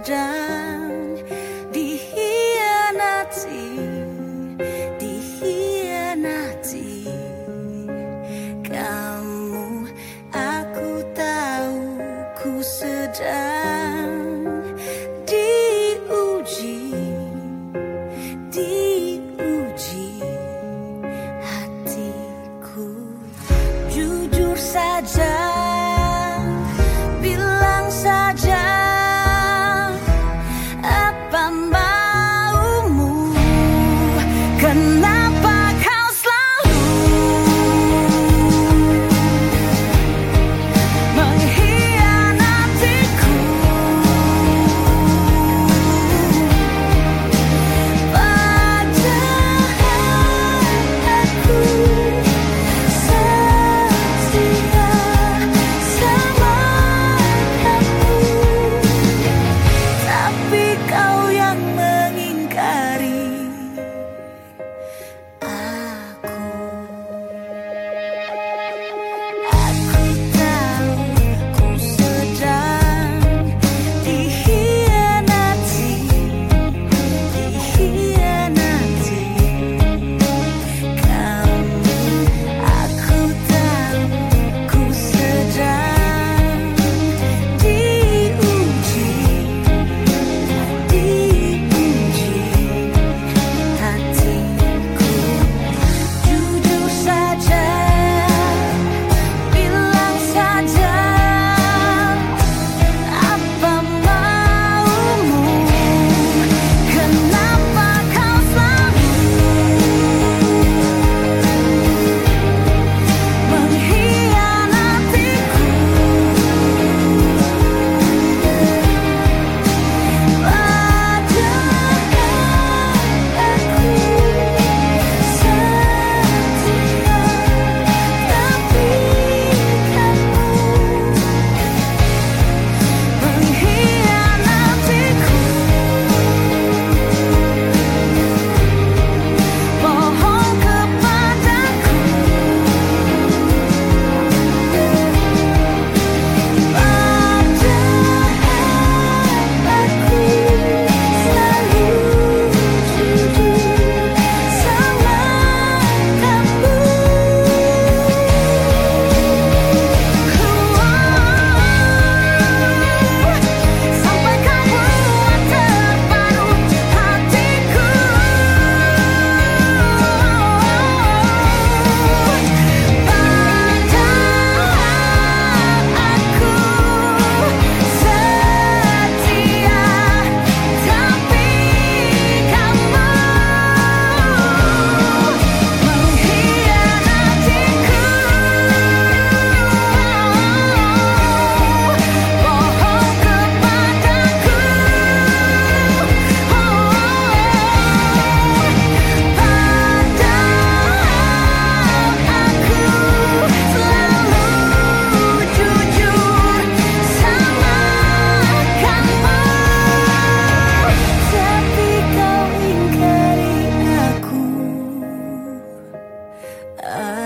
sedang dihianati dihianati. Kamu aku tahu ku sedang go. I